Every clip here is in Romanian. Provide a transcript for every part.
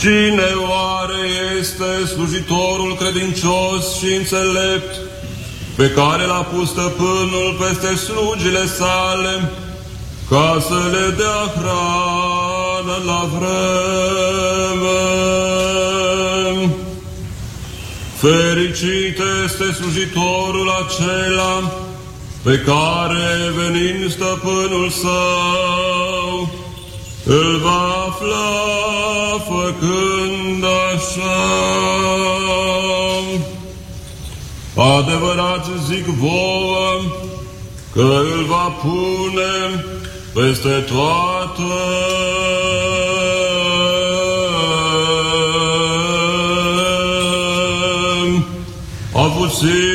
Cine oare este slujitorul credincios și înțelept pe care l-a pus stăpânul peste slugile sale ca să le dea hrană la vreme? Fericit este slujitorul acela pe care, venind stăpânul său, îl va afla făcând așa. Adevărat zic vouă că îl va pune peste toată avuțiile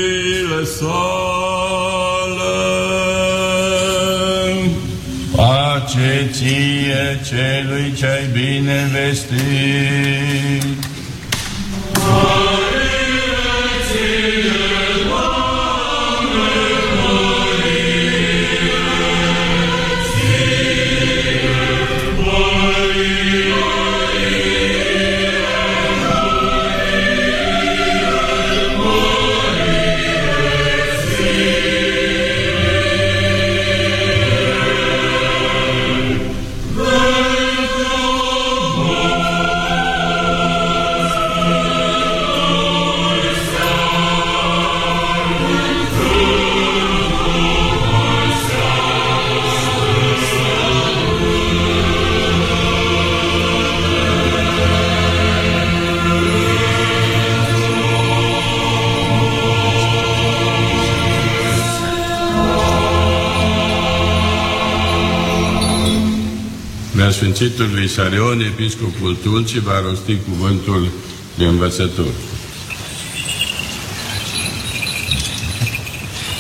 celui ce-ai bine Sfințitul Visarion, Episcopul Tulcii, va rosti cuvântul de învățător.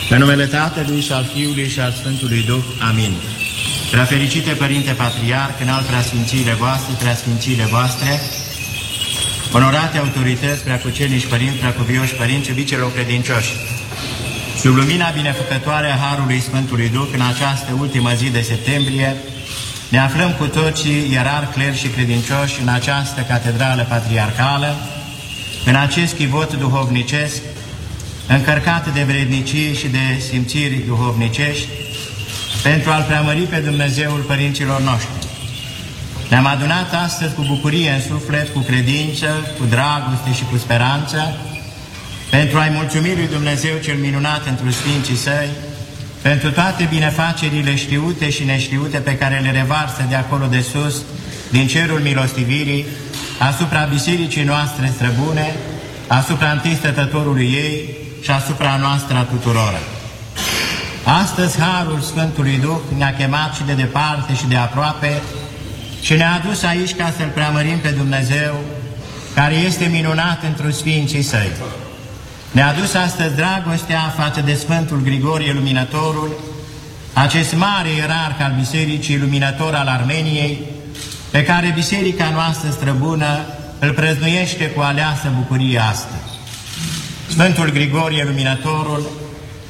În numele Tatălui și al Fiului și al Sfântului Duh. Amin. Prea fericite Părinte Patriarh, în al preasfințiile voastre, preasfințiile voastre, onorate autorități, preacuceniși părinți, preacuvioși părinți, iubiților credincioși, sub lumina binefăcătoare a Harului Sfântului Duh, în această ultimă zi de septembrie, ne aflăm cu toții ierari, cleri și credincioși în această catedrală patriarcală, în acest chivot duhovnicesc, încărcat de vrednicii și de simțiri duhovnicești, pentru a-L preamări pe Dumnezeul părinților noștri. Ne-am adunat astăzi cu bucurie în suflet, cu credință, cu dragoste și cu speranță, pentru a-i mulțumi lui Dumnezeu cel minunat într Sfinții Săi, pentru toate binefacerile știute și neștiute pe care le revarsă de acolo de sus, din cerul milostivirii, asupra bisericii noastre străbune, asupra întâi stătătorului ei și asupra noastră a tuturor. Astăzi Harul Sfântului Duh ne-a chemat și de departe și de aproape și ne-a adus aici ca să-L preamărim pe Dumnezeu, care este minunat într-un Sfinții Săi. Ne-a adus astăzi dragostea față de Sfântul Grigorie Luminătorul, acest mare ierarh al Bisericii Luminător al Armeniei, pe care Biserica noastră străbună îl prăznuiește cu aleasă bucurie astăzi. Sfântul Grigorie Luminătorul,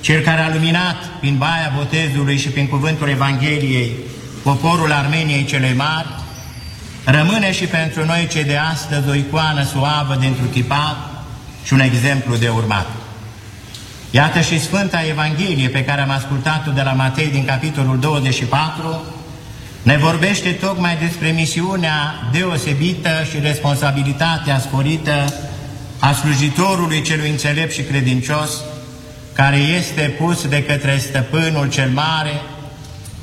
cel care a luminat prin baia botezului și prin cuvântul Evangheliei poporul Armeniei cele mari, rămâne și pentru noi cei de astăzi o icoană suavă de întruchipat, și un exemplu de urmat. Iată și Sfânta Evanghelie pe care am ascultat-o de la Matei din capitolul 24, ne vorbește tocmai despre misiunea deosebită și responsabilitatea sporită a slujitorului celui înțelept și credincios, care este pus de către stăpânul cel mare,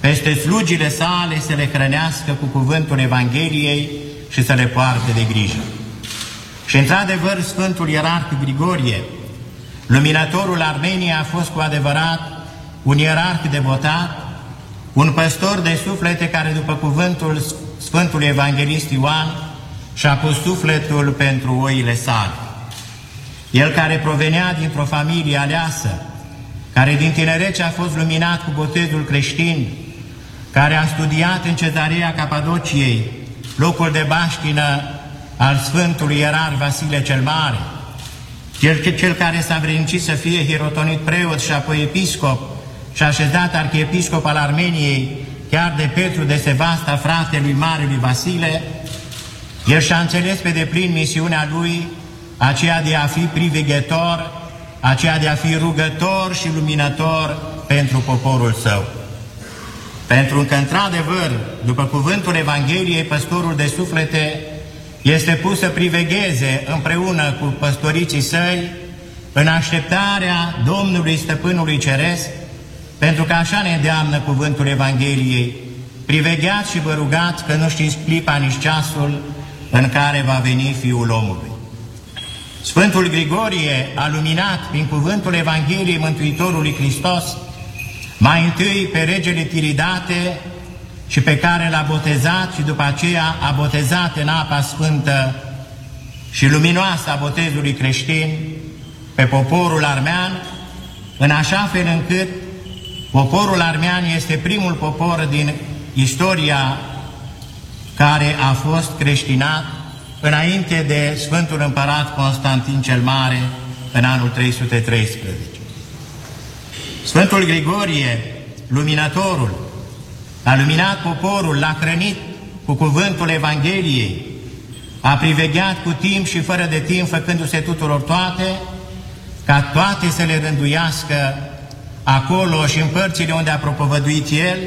peste slugile sale să le hrănească cu cuvântul Evangheliei și să le poarte de grijă. Și într-adevăr, Sfântul Ierarh Grigorie, luminatorul Armeniei, a fost cu adevărat un ierarh devotat, un păstor de suflete care, după cuvântul Sfântului Evanghelist Ioan, și-a pus sufletul pentru oile sale. El care provenea dintr-o familie aleasă, care din tinerețe a fost luminat cu botezul creștin, care a studiat în cezarea Capadociei, locul de baștină al Sfântului Ierar Vasile cel Mare, cel, cel care s-a vrednicit să fie hirotonit preot și apoi episcop și așezat arhiepiscop al Armeniei chiar de Petru de Sevasta, fratelui Marelui Vasile, el și-a înțeles pe deplin misiunea lui, aceea de a fi priveghetor, aceea de a fi rugător și luminător pentru poporul său. Pentru că, într-adevăr, după cuvântul Evangheliei, păstorul de suflete este pus să privegheze împreună cu păstoriții săi în așteptarea Domnului Stăpânului Ceresc, pentru că așa ne îndeamnă cuvântul Evangheliei, privegheați și vă rugați că nu știți clipa nici ceasul în care va veni Fiul omului. Sfântul Grigorie a luminat prin cuvântul Evangheliei Mântuitorului Hristos mai întâi pe regele Tiridate și pe care l-a botezat și după aceea a botezat în apa sfântă și luminoasă a botezului creștin pe poporul armean, în așa fel încât poporul armean este primul popor din istoria care a fost creștinat înainte de Sfântul Împărat Constantin cel Mare în anul 313. Sfântul Grigorie, luminatorul, a luminat poporul, l-a hrănit cu cuvântul Evangheliei, a privegheat cu timp și fără de timp, făcându-se tuturor toate, ca toate să le rânduiască acolo și în părțile unde a propovăduit el,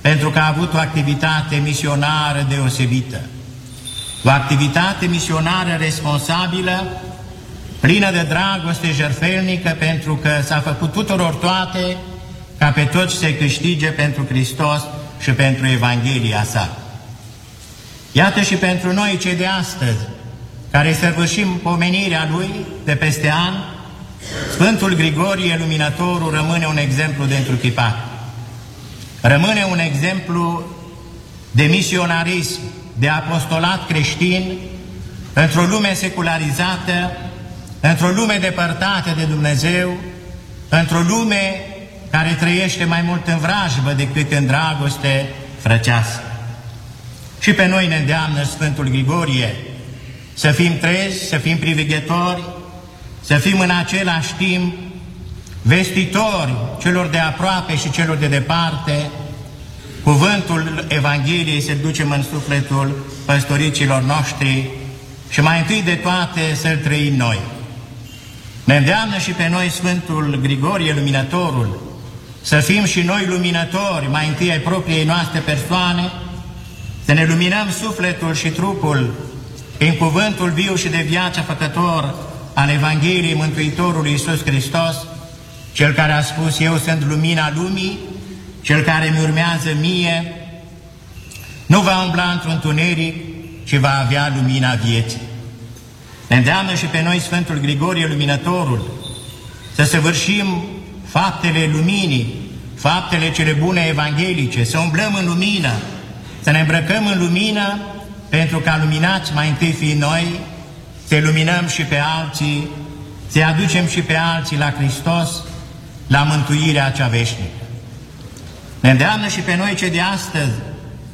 pentru că a avut o activitate misionară deosebită. O activitate misionară responsabilă, plină de dragoste jerfelnică, pentru că s-a făcut tuturor toate ca pe toți să câștige pentru Hristos și pentru Evanghelia sa. Iată și pentru noi cei de astăzi, care sărbășim pomenirea Lui de peste an, Sfântul Grigorie Luminatorul rămâne un exemplu de întruchipat. Rămâne un exemplu de misionarism, de apostolat creștin într-o lume secularizată, într-o lume depărtată de Dumnezeu, într-o lume care trăiește mai mult în vrajbă decât în dragoste frăcească. Și pe noi ne îndeamnă Sfântul Grigorie să fim trezi, să fim priveghetori, să fim în același timp vestitori celor de aproape și celor de departe, cuvântul Evangheliei să ducem în sufletul păstoricilor noștri și mai întâi de toate să-L trăim noi. Ne îndeamnă și pe noi Sfântul Grigorie, Luminătorul, să fim și noi luminători, mai întâi ai propriei noastre persoane, să ne luminăm sufletul și trupul prin cuvântul viu și de viață făcător al Evangheliei Mântuitorului Iisus Hristos, Cel care a spus, eu sunt lumina lumii, Cel care mi urmează mie, nu va umbla într-un tuneric, ci va avea lumina vieții. Ne îndeamnă și pe noi Sfântul Grigorie Luminătorul să săvârșim faptele luminii, faptele cele bune evanghelice, să umblăm în lumină, să ne îmbrăcăm în lumină, pentru ca luminați mai întâi fi noi, să luminăm și pe alții, să aducem și pe alții la Hristos, la mântuirea cea veșnică. Ne îndeamnă și pe noi ce de astăzi,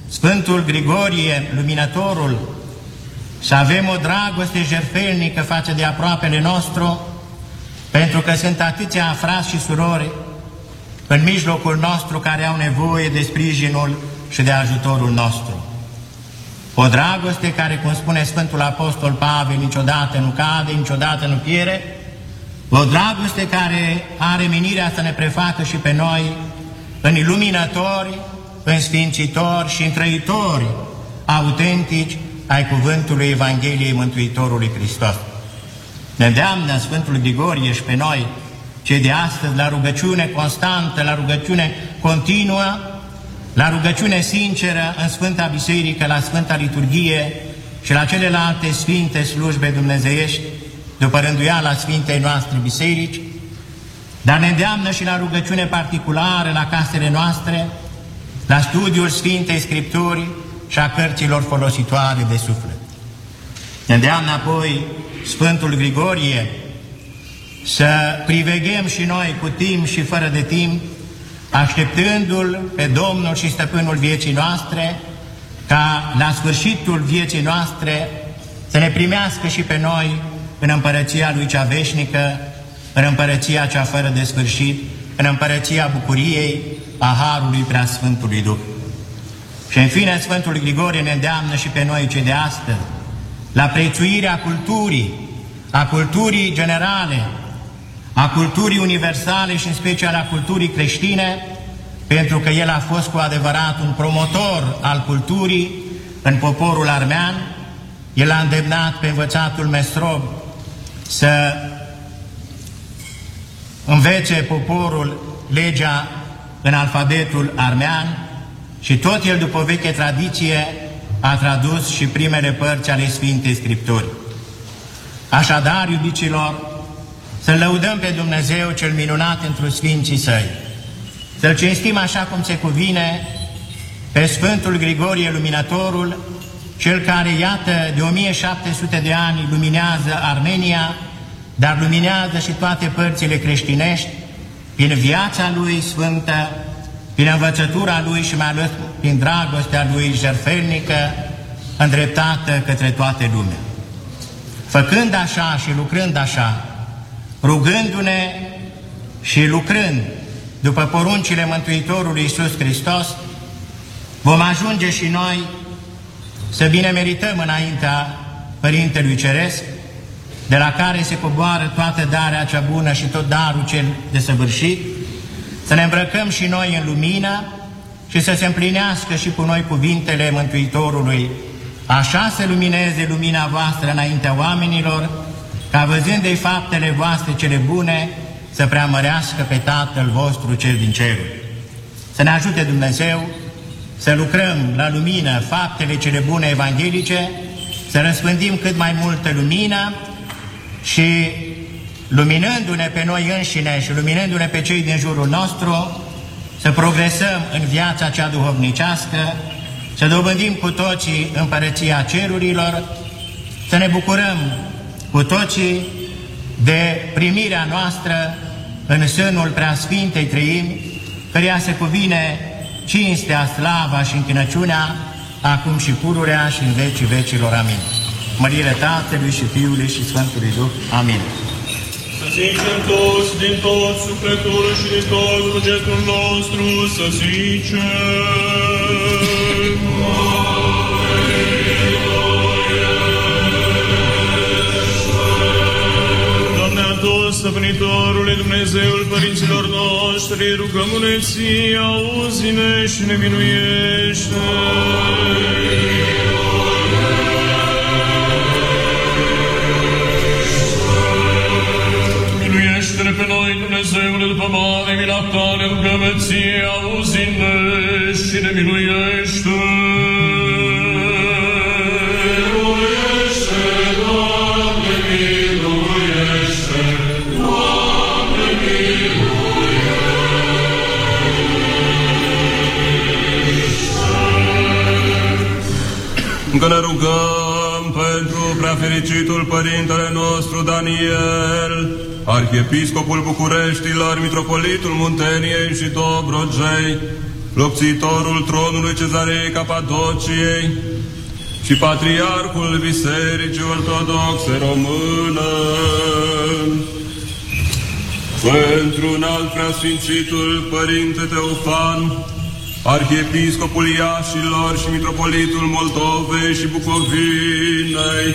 Sfântul Grigorie, luminătorul, să avem o dragoste jertfelnică față de aproapele nostru, pentru că sunt atâția frați și surori în mijlocul nostru care au nevoie de sprijinul și de ajutorul nostru. O dragoste care, cum spune Sfântul Apostol Pavel, niciodată nu cade, niciodată nu piere, o dragoste care are menirea să ne prefacă și pe noi în iluminatori, în sfințitori și în trăitori autentici ai cuvântului Evangheliei Mântuitorului Hristos. Ne îndeamnă Sfântul Grigorie și pe noi, cei de astăzi, la rugăciune constantă, la rugăciune continuă, la rugăciune sinceră în Sfânta Biserică, la Sfânta Liturghie și la celelalte sfinte slujbe dumnezeiești, după rânduiala Sfintei noastre biserici, dar ne îndeamnă și la rugăciune particulară la casele noastre, la studiul Sfintei Scripturii și a cărților folositoare de suflet. Ne îndeamnă apoi Sfântul Grigorie să priveghem și noi cu timp și fără de timp, așteptându-L pe Domnul și Stăpânul vieții noastre, ca la sfârșitul vieții noastre să ne primească și pe noi în împărăția Lui cea veșnică, în împărăția cea fără de sfârșit, în împărăția bucuriei a Harului Preasfântului Duh. Și în fine Sfântul Grigorie ne îndeamnă și pe noi cei de astăzi la prețuirea culturii, a culturii generale, a culturii universale și în special a culturii creștine, pentru că el a fost cu adevărat un promotor al culturii în poporul armean, el a îndemnat pe învățatul Mestrov să învețe poporul legea în alfabetul armean și tot el, după veche tradiție, a tradus și primele părți ale Sfintei Scripturi. Așadar, iubicilor, să lăudăm pe Dumnezeu cel minunat într Sfinții Săi, să-L cinstim așa cum se cuvine pe Sfântul Grigorie Luminatorul, cel care, iată, de 1700 de ani luminează Armenia, dar luminează și toate părțile creștinești, prin viața lui sfântă, prin învățătura lui și mai ales prin dragostea lui jertfelnică, îndreptată către toate lumea. Făcând așa și lucrând așa, rugându-ne și lucrând după poruncile Mântuitorului Iisus Hristos, vom ajunge și noi să bine merităm înaintea Părintelui Ceresc, de la care se coboară toată darea cea bună și tot darul cel desăvârșit, să ne îmbrăcăm și noi în lumină și să se împlinească și cu noi cuvintele Mântuitorului, așa să lumineze lumina voastră înaintea oamenilor, ca văzând-i faptele voastre cele bune, să preamărească pe Tatăl vostru cel din ceruri. Să ne ajute Dumnezeu să lucrăm la lumină faptele cele bune evanghelice, să răspândim cât mai multă lumină și luminându-ne pe noi înșine și luminându-ne pe cei din jurul nostru, să progresăm în viața cea duhovnicească, să dobândim cu toții împărăția cerurilor, să ne bucurăm cu toții de primirea noastră în sânul Preasfintei Trăimi, căreia se cuvine cinstea, slava și închinăciunea, acum și pururea și în vecii vecilor. Amin. Mărire Tatălui și Fiului și Sfântului Duh. Amin. Să zicem toți din tot sufletul și din tot bugetul nostru, să zicem. Doamne, a toți, stăpânitorule Dumnezeul părinților noștri, rugăm-ne ție, auzi-ne și ne minuiește. Miluiește-ne miluiește. Miluiește, Doamne, miluiește, Doamne, Încă ne rugăm pentru preafericitul Părintele nostru Daniel, Arhiepiscopul Bucureștilor, Mitropolitul Munteniei și Dobrogei, locțitorul tronului Cezarei Capadociei și Patriarhul Bisericii Ortodoxe Română. Pentru un alt preasfințitul Părinte Teofan, Arhiepiscopul Iașilor și Mitropolitul Moldovei și Bucovinei,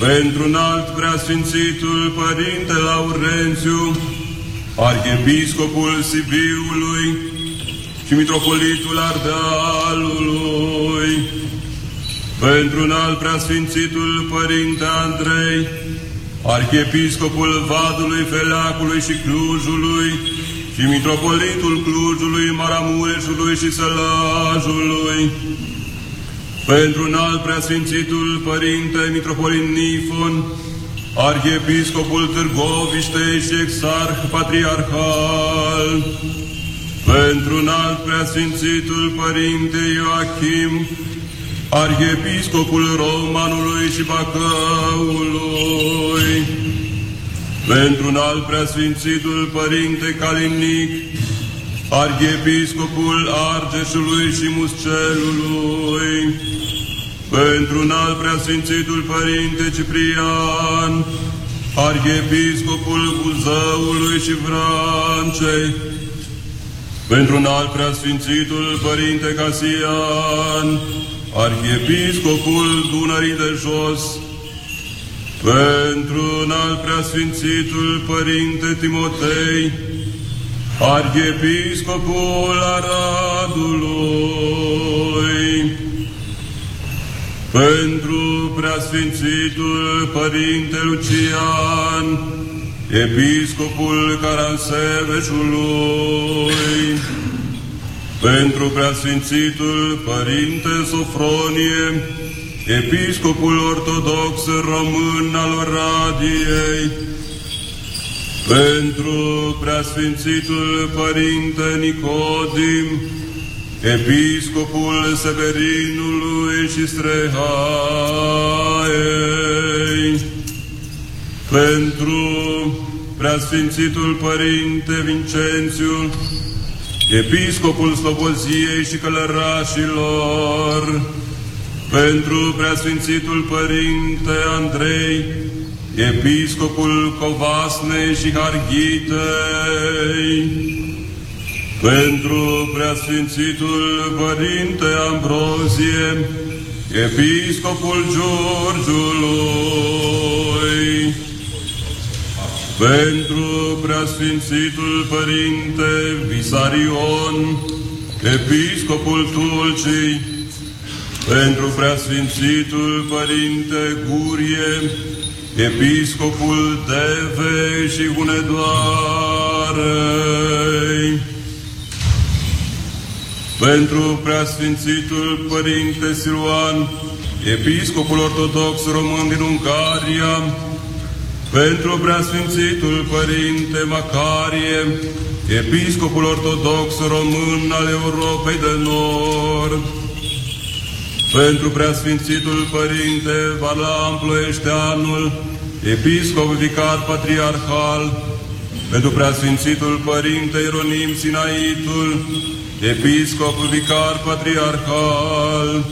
pentru un alt preasfințitul Părinte Laurențiu, Arhiepiscopul Sibiului și Mitropolitul Ardealului, pentru un alt preasfințitul Părinte Andrei, Arhiepiscopul Vadului, Feleacului și Clujului, și Mitropolitul Clujului, Maramureșului și Sălajului, pentru un alt preasfințitul Părinte Mitropolit Nifon, Arhiepiscopul Târgoviștei și Exarh Patriarhal, pentru un alt preasfințitul Părinte Ioachim, Arhiepiscopul Romanului și Bacăului, pentru un alt preasfințitul Părinte Calimnic, Arhiepiscopul Argeșului și Muscelului, pentru un alt preasfințitul Părinte Ciprian, Arhiepiscopul Buzăului și Vrancei, pentru un alt preasfințitul Părinte Casian, Arhiepiscopul Dunării de Jos, pentru un alt preasfințitul Părinte Timotei, Arhiepiscopul Aradului, pentru preasfințitul Părinte Lucian, Episcopul Caranseveșului, pentru preasfințitul Părinte Sofronie, Episcopul Ortodox Român al Oradiei, pentru preasfințitul Părinte Nicodim, Episcopul Severinului și Strehaei, pentru preasfințitul Părinte Vincențiu, Episcopul Sloboziei și Călărașilor, pentru preasfințitul Părinte Andrei, Episcopul Covasnei și Harghitei, pentru preasfințitul Părinte Ambrozie, Episcopul Giurgiului, pentru preasfințitul Părinte Visarion, Episcopul Tulcii, pentru preasfințitul Părinte Gurie, Episcopul Deve și Hunedoarei, pentru preasfințitul Părinte Siluan, Episcopul Ortodox Român din Ungaria, pentru preasfințitul Părinte Macarie, Episcopul Ortodox Român al Europei de Nord, pentru preasfințitul Părinte Valam Ploieșteanul, Episcop Vicar Patriarhal, pentru preasfințitul Părinte Ieronim Sinaitul, Episcop Vicar Patriarhal,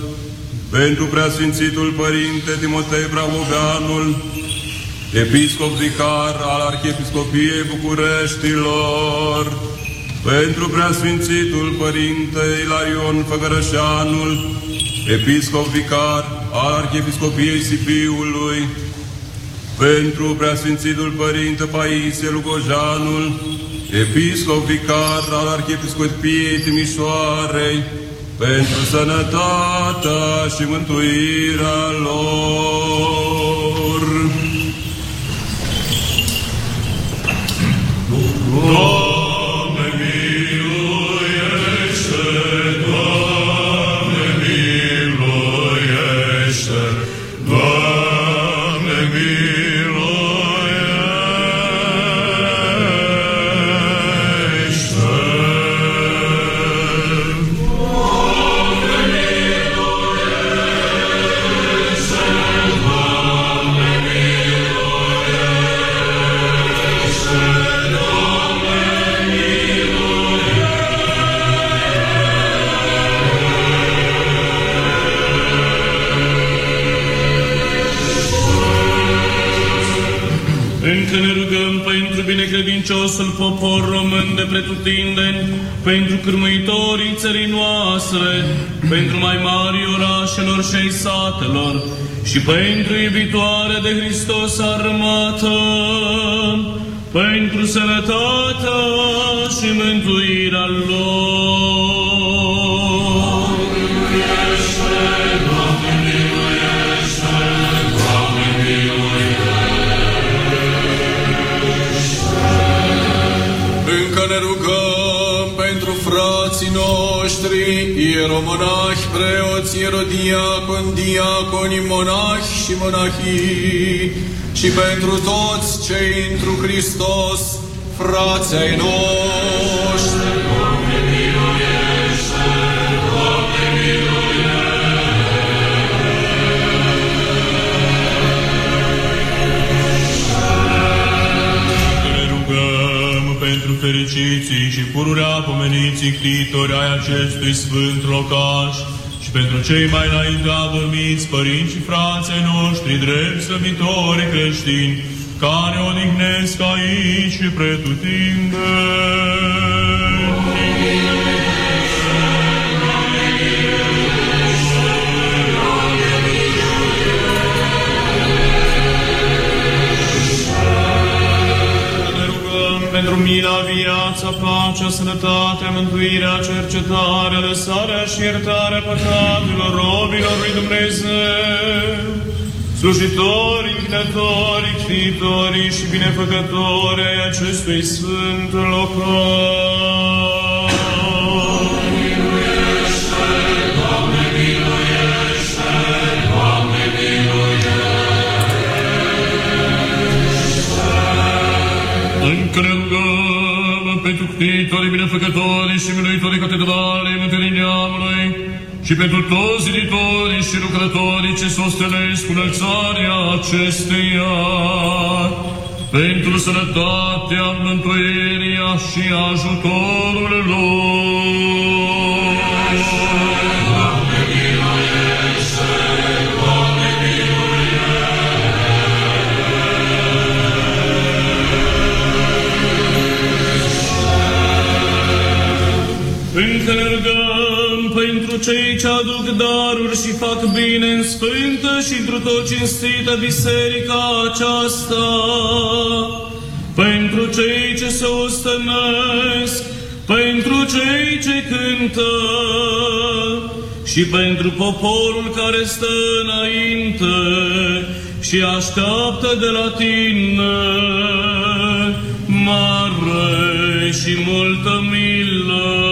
pentru preasfințitul Părinte Timotei Bravoganul, Episcop Vicar al Arhiepiscopiei Bucureștilor, pentru preasfințitul Părinte Ilarion Făgărășanul, Episcop Vicar al Arhiepiscopiei Sibiului, pentru preasfințitul Părinte Paisie Lugojanul, Episcop Vicar al Arhiepiscopiei Timișoarei, pentru sănătatea și mântuirea lor. Doamne, binecredinciosul popor român de pretutindeni, pentru cârmuitorii țării noastre, pentru mai mari orașelor și ai satelor, și pentru iubitoarea de Hristos armată, pentru sănătatea și mântuirea lor. Ne rugăm pentru frații noștri, ieromonahi, preoți, ierodiaconi, diaconi, monahi și monahii, și pentru toți cei întru Hristos, frații ai noștri. Pentru fericiții și pururea pomeniții ctitori ai acestui sfânt locaș și pentru cei mai înainte adormiți părinți și frații noștri drept slăvitori creștini, care odihnesc aici și pretutindeni. Pentru mila, viața, pacea, sănătatea, mântuirea, cercetarea, lăsarea și iertarea păcatelor robilor lui Dumnezeu, slujitori, închinători, ctitorii și binefăcători ai acestui sfânt local. Rugăm pentru ctitorii, binefăcătorii și miluitorii catedralei Mântuirii Neamului și pentru toți ziditorii și lucrătorii ce sostenesc înălțarea acesteia, pentru sănătatea, mântuirea și ajutorul lor. Încă ne rugăm pentru cei ce aduc daruri și fac bine în sfântă și într tot cinstită biserica aceasta, pentru cei ce se ostănesc, pentru cei ce cântă și pentru poporul care stă înainte și așteaptă de la tine mare și multă milă.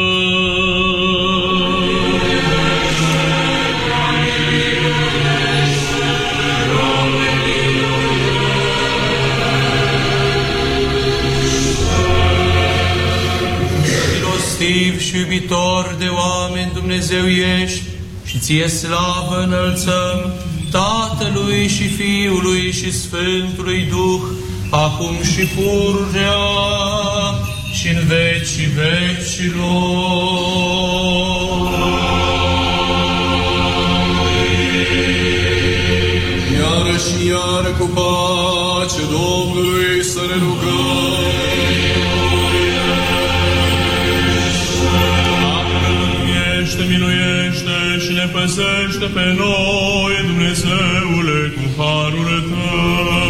milostiv și iubitor de oameni Dumnezeu ești și ție slavă înălțăm Tatălui și Fiului și Sfântului Duh, acum și pururea și în vecii vecilor. Iară și iară cu pace Domnului să ne rugăm. Miluiește, miluiește și ne păzește pe noi, Dumnezeule, cu harul Tău.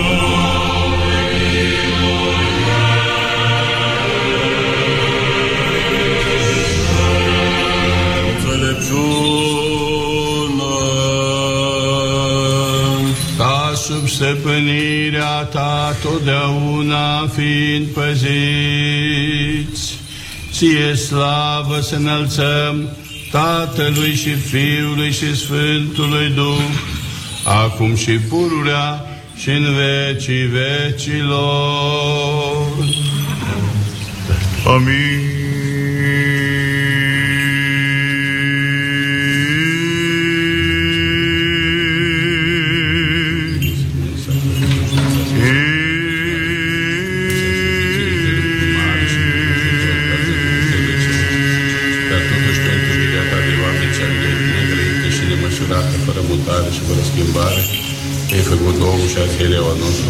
Stăpânirea ta totdeauna fiind păziți, ție slavă să înălțăm Tatălui și Fiului și Sfântului Duh, acum și pururea și în vecii vecilor. Amin. Schimbare, ai făcut omul și azi eleu al nostru,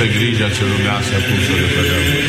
toată grija ce lumească acum să le pădăm.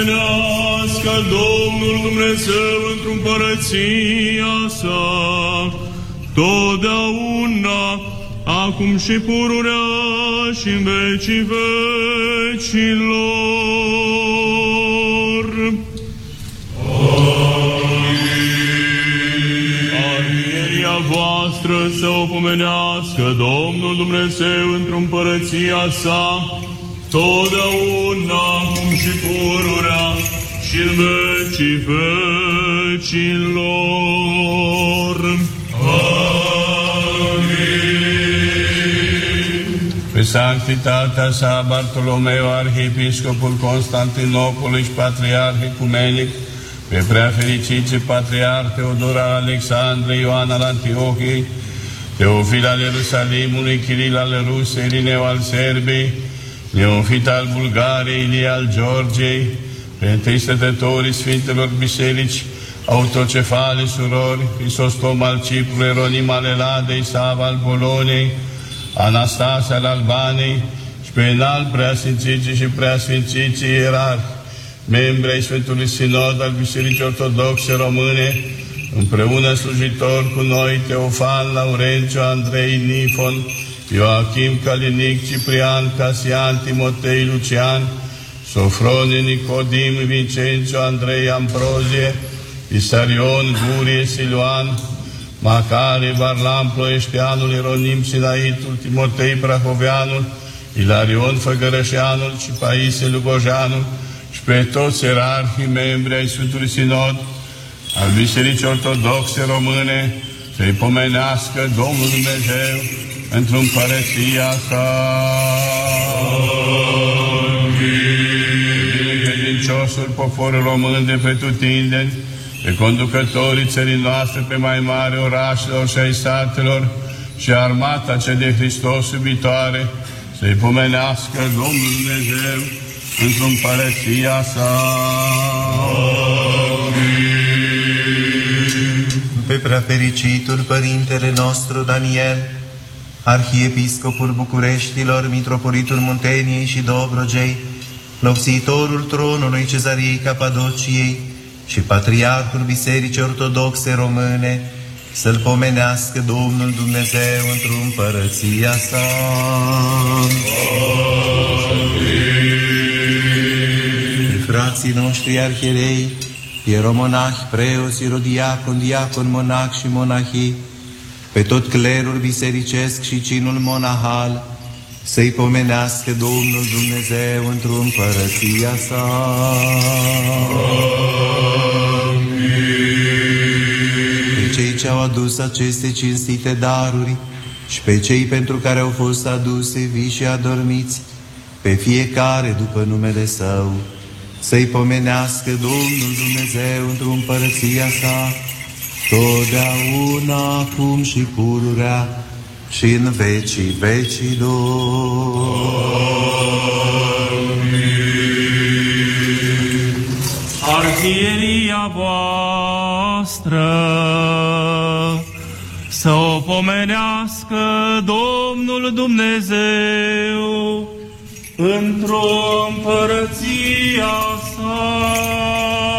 Pomenească Domnul Dumnezeu într-o împărăția sa, totdeauna, acum și pururea și în vecii vecilor. Arhieria voastră să o pomenească Domnul Dumnezeu într-o împărăția sa, totdeauna, acum și pururea și în vecii vecilor. Pe sanctitatea sa Bartolomeu, arhiepiscopul Constantinopolului și patriarh ecumenic, pe prea fericiți patriarh Teodor al Alexandrei, Ioan al Antiochiei, Teofil al Ierusalimului, Chiril al Rusei, Irineu al Serbiei, Neofit al Bulgariei, Ilie al Georgiei, pe întâi stătătorii Sfintelor Biserici, autocefale surori, Crisostom al Ciprului, Eronim al Eladei, Sava al Boloniei, Anastasia al Albanei și pe înalt preasfințiții și preasfințiții ierarhi, membri ai Sfântului Sinod al Bisericii Ortodoxe Române, împreună slujitor cu noi Teofan, Laurențiu, Andrei, Nifon, Ioachim, Calinic, Ciprian, Casian, Timotei, Lucian, Sofrone, Nicodim, Vincențiu, Andrei, Ambrozie, Isarion, Gurie, Siluan, Macare, Varlam, Ploieșteanul, Ironim, Sinaitul, Timotei, Prahoveanul, Ilarion, Făgărășeanul și Paisie, Lugojanul și pe toți erarhii membri ai Sfântului Sinod al Bisericii Ortodoxe Române să-i pomenească Domnul Dumnezeu într-un părăția sa. Credinciosul poporul român de pe tutindeni, pe conducătorii țării noastre pe mai mare orașelor și ai satelor și armata cea de Hristos iubitoare, să-i pomenească Domnul Dumnezeu într-un părăția sa. Pe prea fericitul Părintele nostru Daniel, Arhiepiscopul Bucureștilor, Mitropolitul Munteniei și Dobrogei, lopsitorul tronului Cezariei Capadociei și Patriarhul Bisericii Ortodoxe Române, să-L pomenească Domnul Dumnezeu într-o împărăția sa. Frații noștri arhierei, ieromonahi, preoți, irodiacon, diacon, monac și monahii, pe tot clerul bisericesc și cinul monahal, să-i pomenească Domnul Dumnezeu într-o împărăția sa. Pe cei ce au adus aceste cinstite daruri și pe cei pentru care au fost aduse vii și adormiți, pe fiecare după numele Său, să-i pomenească Domnul Dumnezeu într-o împărăția sa, totdeauna, acum și pururea și în vecii vecilor. Arhieria voastră să o pomenească Domnul Dumnezeu într-o împărăția sa.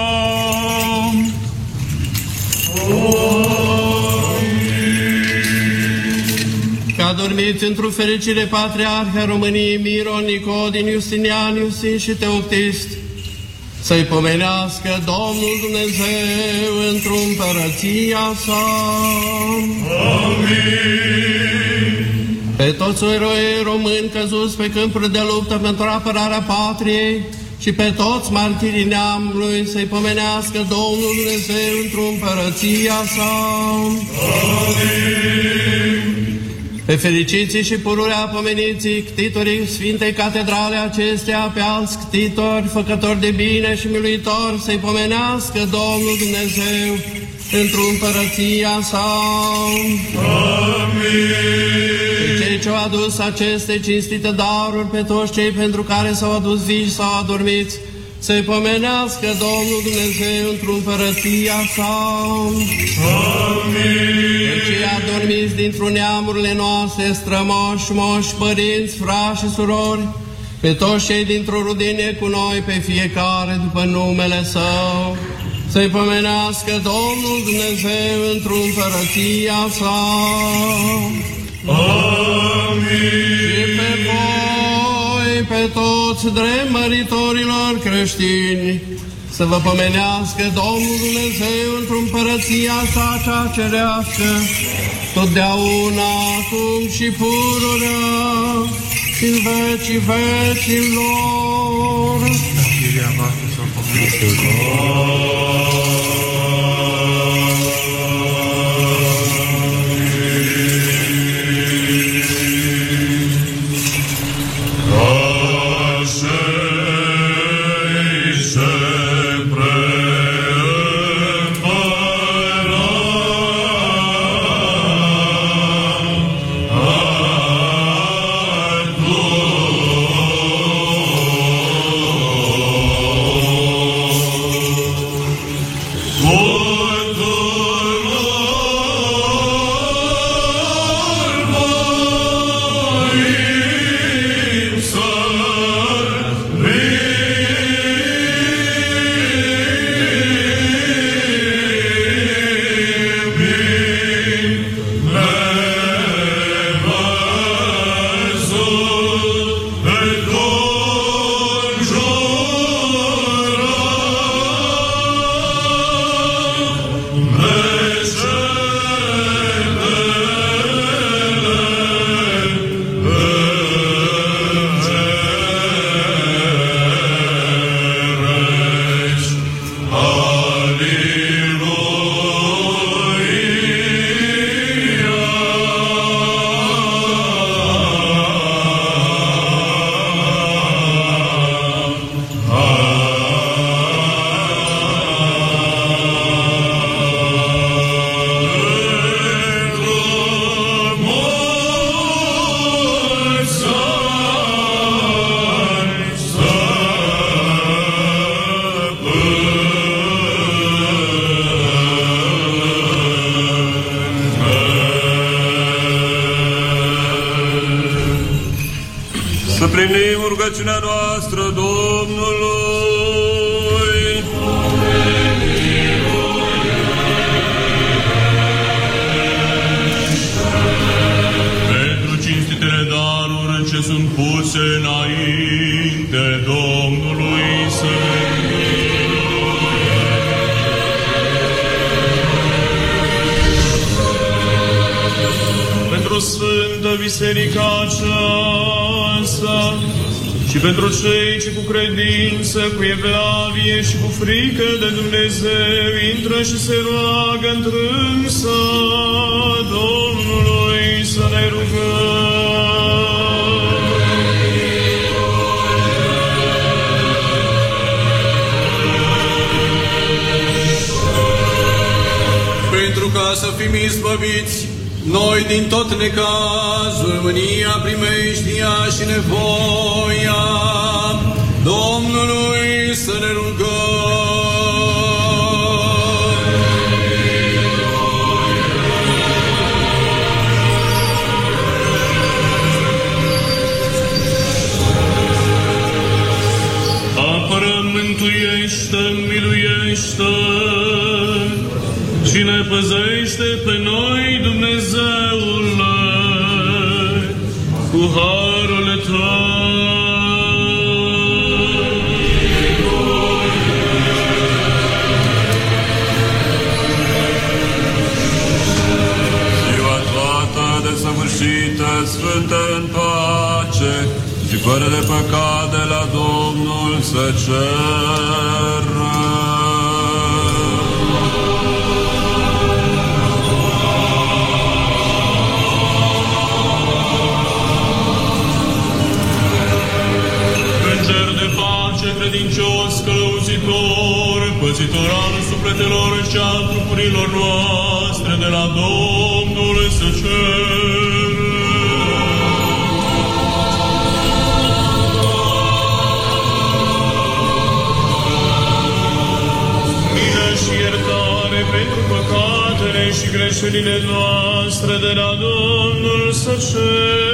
Că adormiți într-o fericire Patriarha României Miron, Nicodin, Justinian, Iusin și Teoctist, să-i pomenească Domnul Dumnezeu într-o împărăția sa. Amin. Pe toți eroii români căzuți pe câmpuri de luptă pentru apărarea patriei și pe toți martirii neamului să-i pomenească Domnul Dumnezeu într-o împărăția sa. Amin. Pe fericiții și pururea pomeniții, ctitorii Sfintei Catedrale acestea, pe alți ctitori, făcători de bine și miluitori, să-i pomenească Domnul Dumnezeu într-o împărăția sa. Amin ce-au adus aceste cinstite daruri pe toți cei pentru care s-au adus vii și s-au adormiți, să-i pomenească Domnul Dumnezeu într-un părăția sau... Amin! Cei adormiți dintr-un neamurile noastre, strămoși, moși, părinți, frași și surori, pe toți cei dintr-o rudine cu noi, pe fiecare după numele Său, să-i pomenească Domnul Dumnezeu într-un părăția Sau. Amin. Și pe voi, pe toți dremăritorilor creștini, să vă pomenească Domnul Dumnezeu într-un părăția sa cea cerească, totdeauna, acum și pururea, și în vecii vecilor. Amin. anjos serão sufletelor și a trupurilor noastre de la Domnul să cer. Milă și iertare pentru păcatele și greșelile noastre de la Domnul să cer.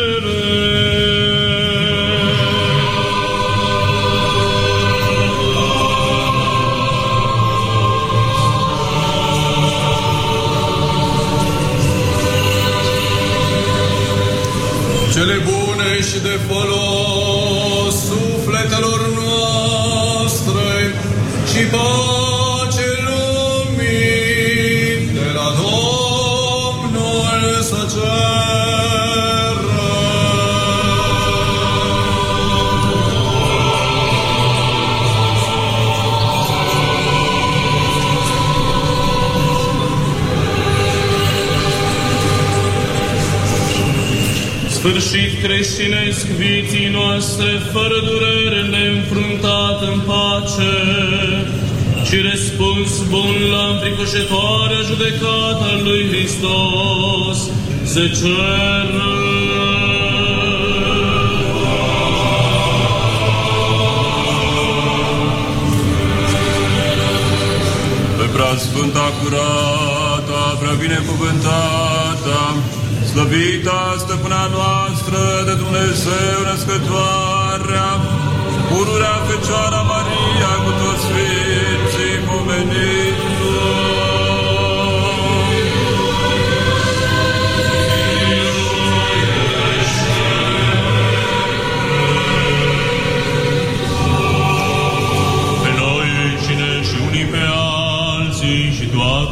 Sfârșit creștinesc vieții noastre, fără durere neînfruntat în pace, și răspuns bun la înfricoșătoarea judecată a lui Hristos, se ceră. Pe prea sfânta, curată, prea binecuvântată, slăvita stăpâna noastră de Dumnezeu născătoarea, pururea Fecioara Maria cu toți Sfinții pomeniți.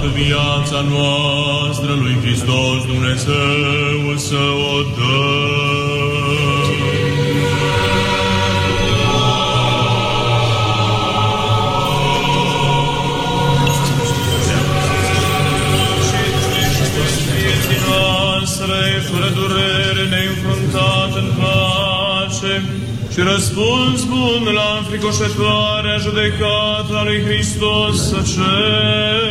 Toată viața noastră lui Hristos Dumnezeu să o dăm. vieții noastre, fără durere, neînfruntat în pace și răspuns bun la înfricoșătoarea judecată a lui Hristos să cere.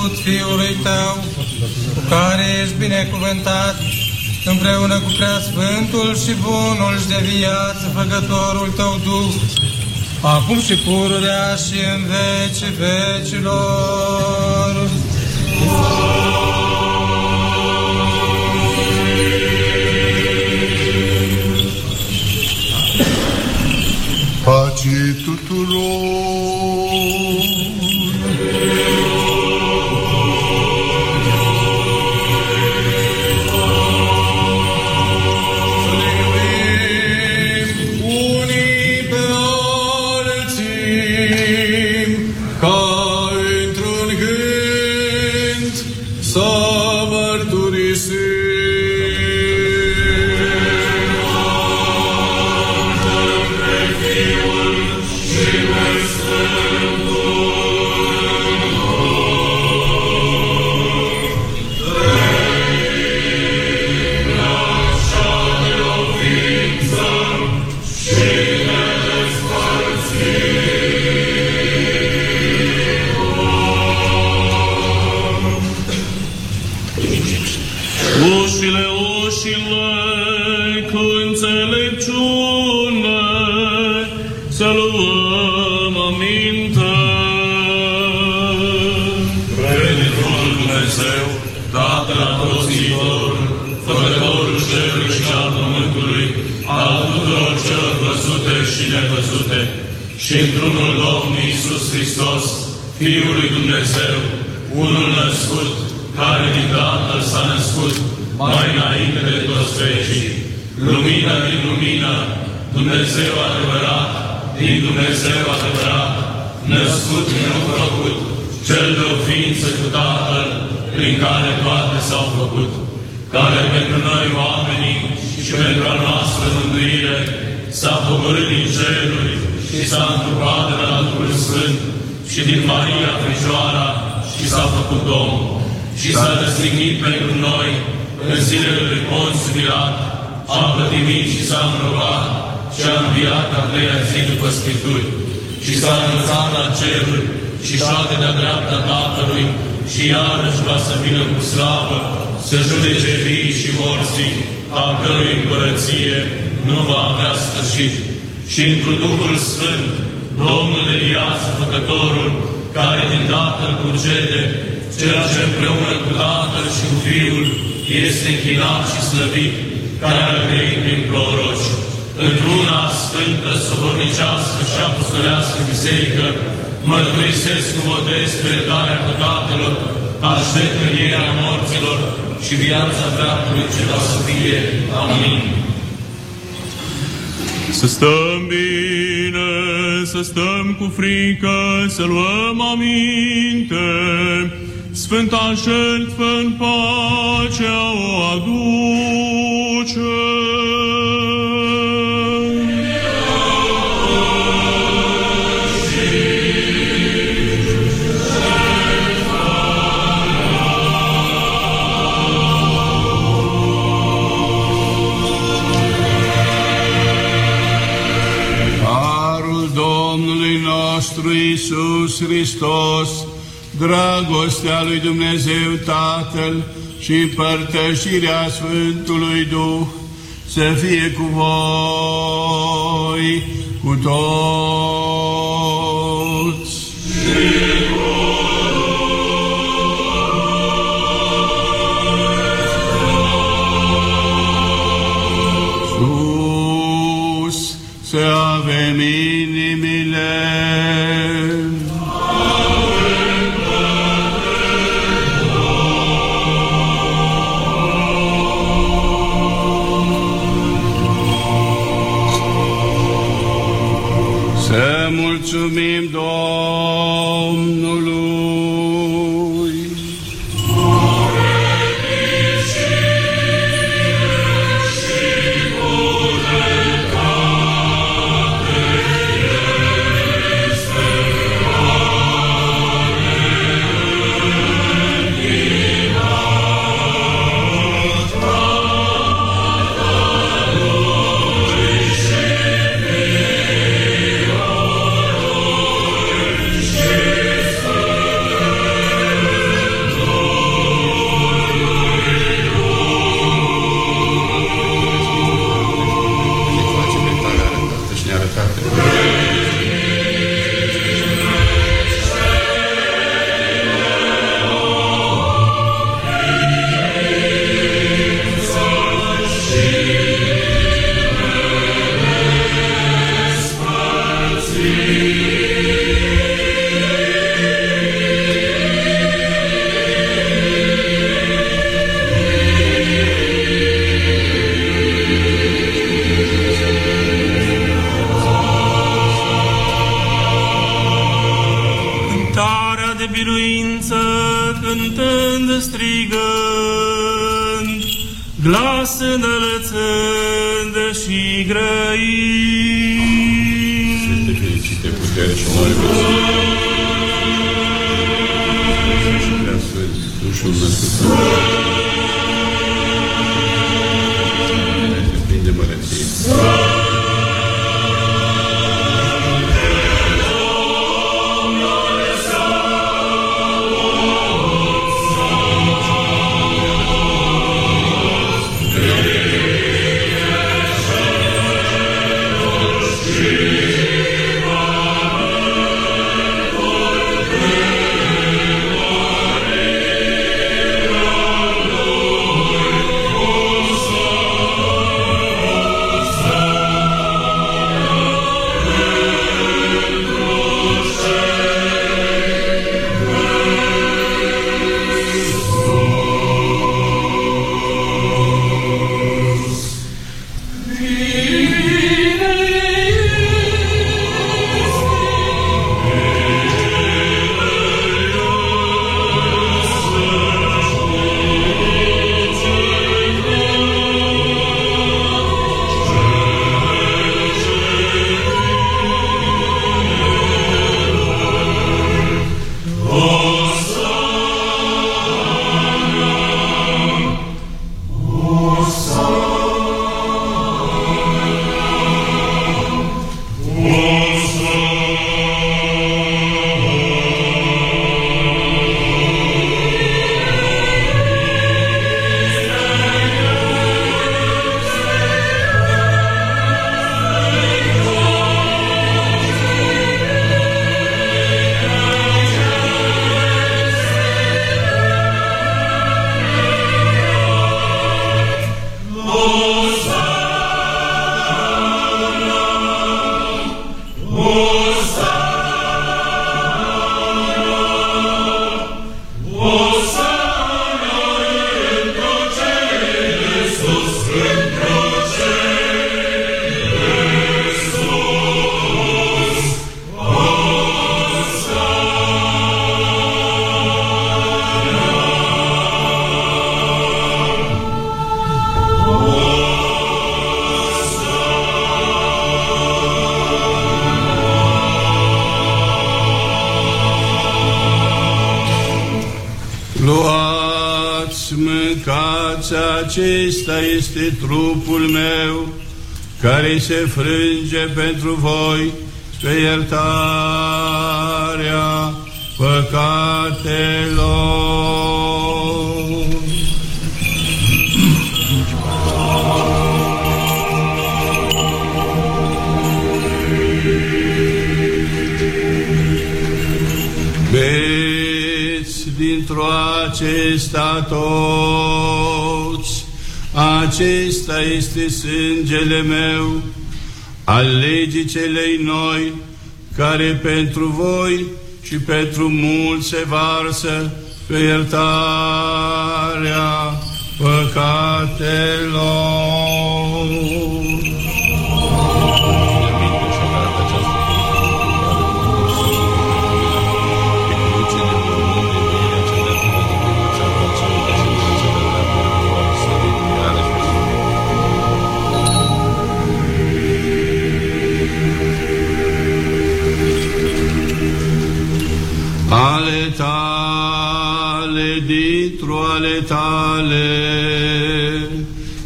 Născut Fiului Tău, cu care ești binecuvântat, împreună cu Preasfântul și Bunul și de viață, Făcătorul Tău Duh, acum și pururea și în veci vecilor. Pace tuturor! Cel de o ființă cu Tatăl, prin care toate s-au făcut, care pentru noi oamenii și pentru a noastră mântuire s-a pogorât din ceruri și s-a întrupat de la Duhul Sfânt și din Maria Fecioara și s-a făcut om. Și s-a răstignit pentru noi în zilele lui Ponț Pilat, a pătimit și s-a înrobat și a înviat a treia zi după Scripturi. Și s-a înălțat la ceruri și șade de-a dreapta Tatălui și iarăși va să vină cu slavă să judece vii și morții, a cărui împărăție nu va avea sfârșit. Și într Duhul Sfânt, Domnul de viață, Făcătorul, care din Tatăl concede, cel ce împreună cu Tatăl și cu Fiul este închinat și slăvit, care a trăit prin proroci, într-una sfântă, sobornicească și apostolească biserică, mărturisesc cu botez spre păcatelor, așteptărirea morților și viața veacului ce va să fie. Amin. Să stăm bine, să stăm cu frică, să luăm aminte, Sfânta jertfă în pacea o aduce. Isus Hristos, dragostea lui Dumnezeu Tatăl și împărtășirea Sfântului Duh să fie cu voi, cu toți. Sus să și grăind. Sfinte, fericite, putere și mare Și prea sfânt, Dușul născut. Este trupul meu, care se frânge pentru voi pe iertarea păcatelor. Beți dintr-o acesta toți, acesta este sângele meu, al legii celei noi, care pentru voi și pentru mulți se varsă pe iertarea păcatelor. Tale, dintr-o ale tale,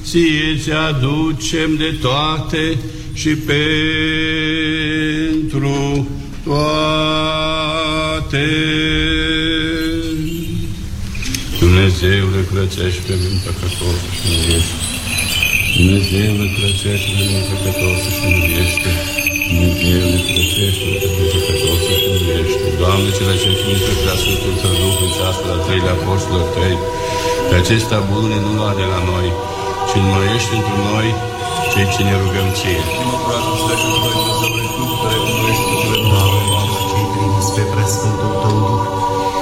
ție ți aducem de toate și pentru toate. Dumnezeule, curățești pe mine păcătosul și muriește. Dumnezeule, curățești pe mine păcătosul și muriește. Dumnezeule, curățește pe mine păcătosul și muriește. Doamne, cele ce trimis pe preasfântul Tău Duh în ceasul al treilea apostolilor Tăi, pe acesta bune nu lua de la noi, ci înnoiește într noi cei ce ne rugăm Ție. cei trimis pe preasfântul Tău Duh,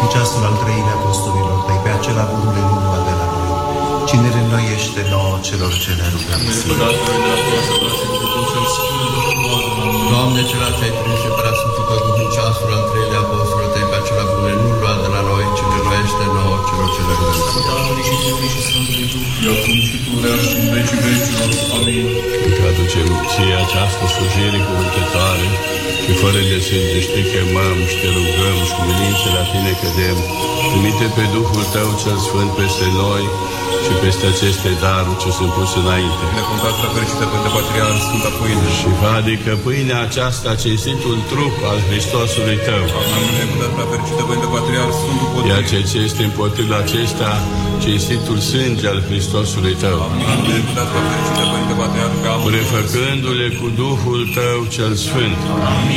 în ceasul al treilea apostolilor Tăi, pe acela bunule nu ci ne reînnoiește nouă celor ce ne rugăm ție. Doamne, cela ce ai trimis pe prea Sfântul Tău Duh în ceasul al treilea apostol Tăi, pe acela bune, nu lua de la noi, ci ne nuiește nouă celor ce ne rugăm ție. acum și purea și în vecii vecilor. Amin. Că aducem Ție această slujire cuvântătoare și fără de sânge și te chemăm și te rugăm și cu milință la Tine cădem. Trimite pe Duhul Tău cel Sfânt peste noi și peste aceste daruri ce sunt puse înainte. Binecuvântat să fericită pentru Patriarh Sfânta Pâine. Și adică pâinea aceasta, cinstitul trup al Hristosului Tău. Amin. Binecuvântat să fericită pentru Patriarh Sfântul Potir. Iar ce ce este împotriva acesta, cinstitul sânge al Hristosului Tău. Amin. Binecuvântat să fericită pentru Patriarh Gamă. Prefăcându-le cu Duhul Tău cel Sfânt. Amin. Să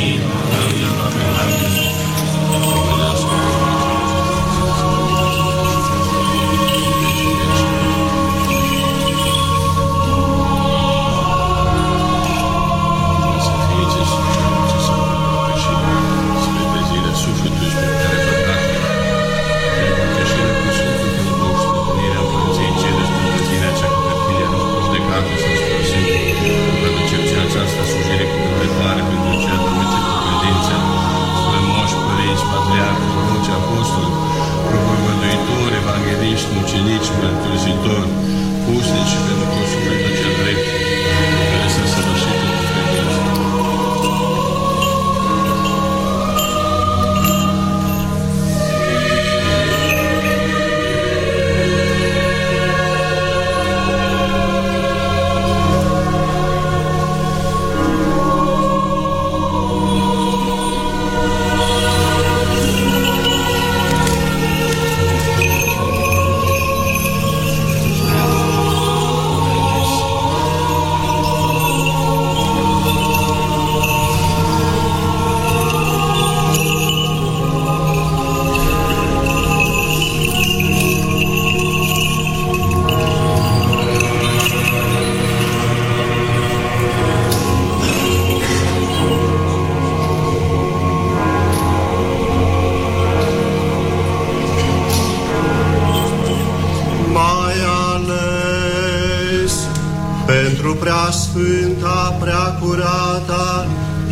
sfânta, prea curata,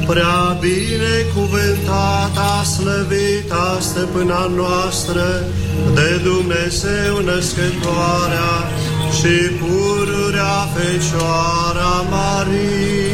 prea binecuvântata, slăvita stăpâna noastră, de Dumnezeu născătoarea și pururea Fecioara Maria.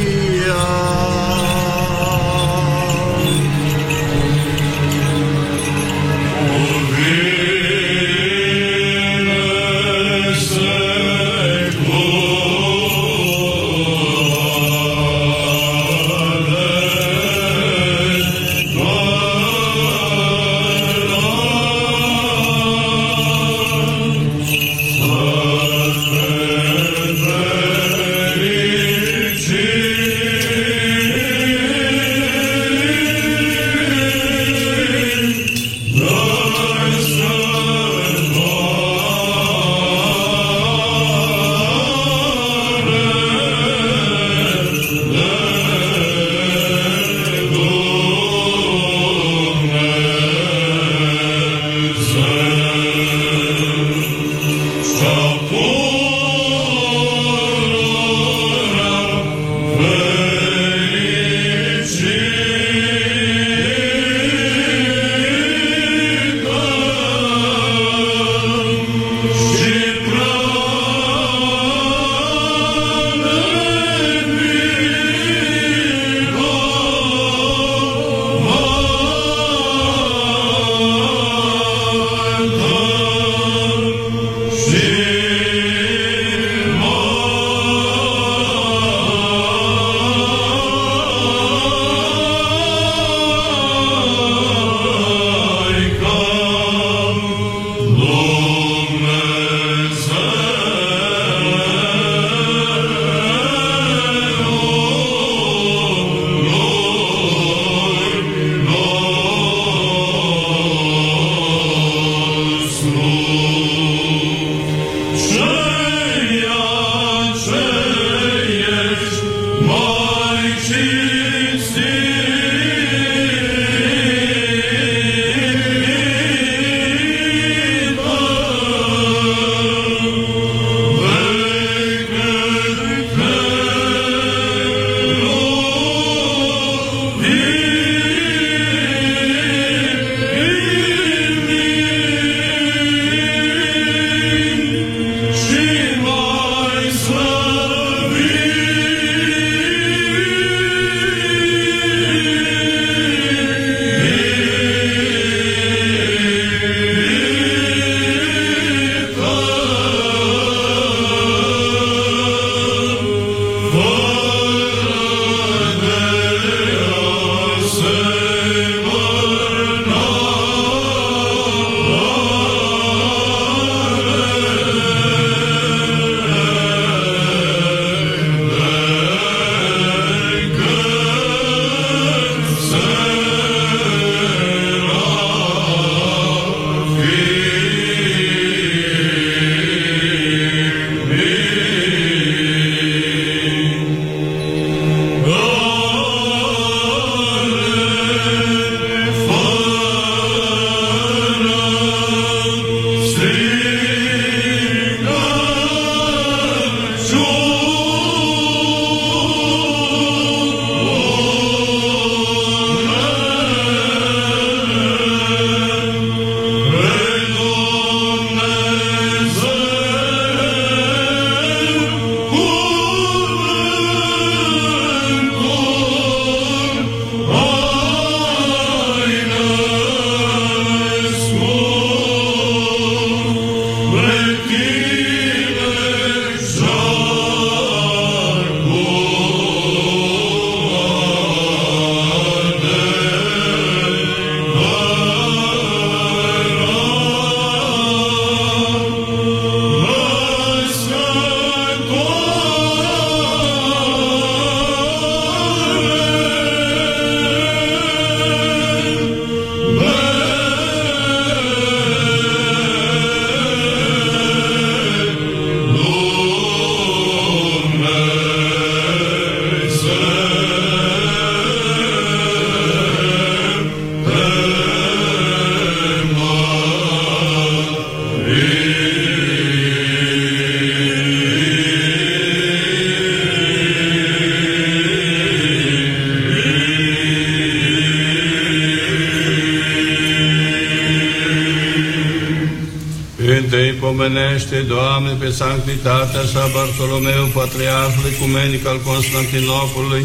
Pe sanctitatea sa Bartolomeu, Patriarhul Ecumenic al Constantinopolului,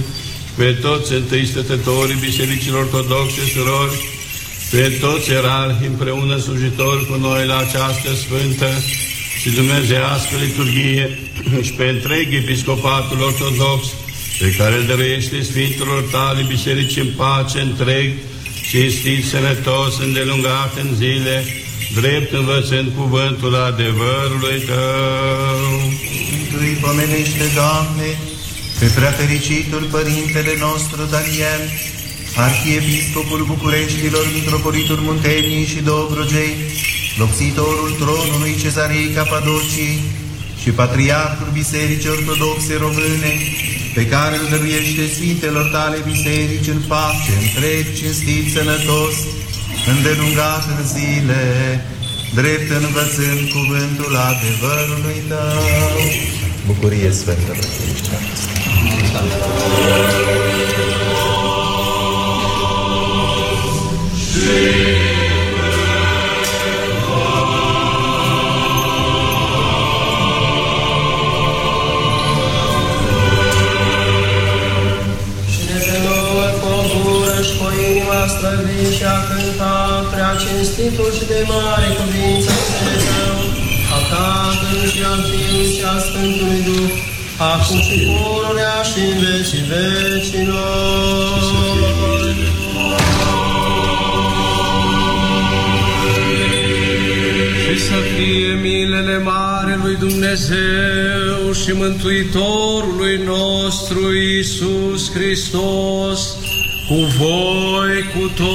pe toți întâi stătătorii Bisericii Ortodoxe surori, pe toți erarhi împreună slujitori cu noi la această sfântă și dumnezească liturghie și pe întreg episcopatul ortodox, pe care îl dăruiește Sfintelor tale biserici în pace întreg, cinstit, sănătos, îndelungat în zile, drept învățând cuvântul adevărului Tău. Întâi pomenește, Doamne, pe preafericitul Părintele nostru Daniel, Arhiepiscopul Bucureștilor, Mitropolitul Munteniei și Dobrogei, lopsitorul tronului Cezarei Capadocii și Patriarhul Bisericii Ortodoxe Române, pe care îl dăruiește Sfintelor tale biserici în pace, întreg, cinstit, sănătos, îndelungat în zile, drept învățând cuvântul adevărului tău. Bucurie Sfântă, Și inima străvin și a cânta prea cinstitul și de mare cuvință Dumnezeu, a Tatălui și al Fiului și a Sfântului Duh, acum și pururea și în vecii vecilor. Și să fie milele mare lui Dumnezeu și Mântuitorului nostru Iisus Hristos cu voi cu toți.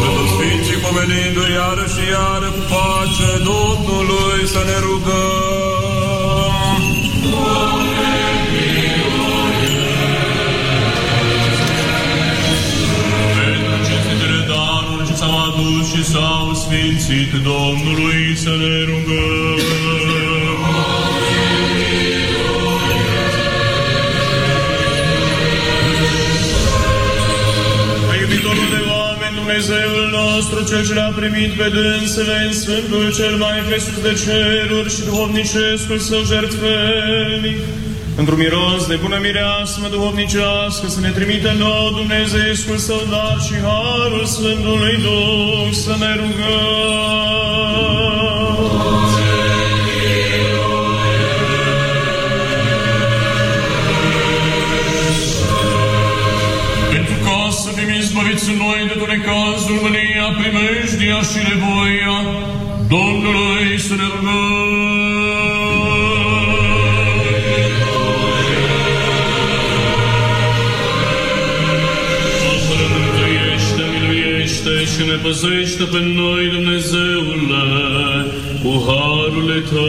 Pentru Sfinții pomenindu-i iară și iară cu pace Domnului să ne rugăm. Sfințit Domnului să ne rugăm. Pe iubitorul de oameni, Dumnezeul nostru, Cel ce le-a primit pe dânsele în Sfântul cel mai presus de ceruri și duhovnicescul său jertfenic, într-un miros de bună mireasmă duhovnicească, să ne trimită nouă Dumnezeescul său dar și harul Sfântului Duh să ne rugăm. Pentru ca să fim izbăviți noi de toate cazul, mânia, primejdia și nevoia Domnului să ne rugăm. Păzește pe noi, Dumnezeule, cu harurile Tău.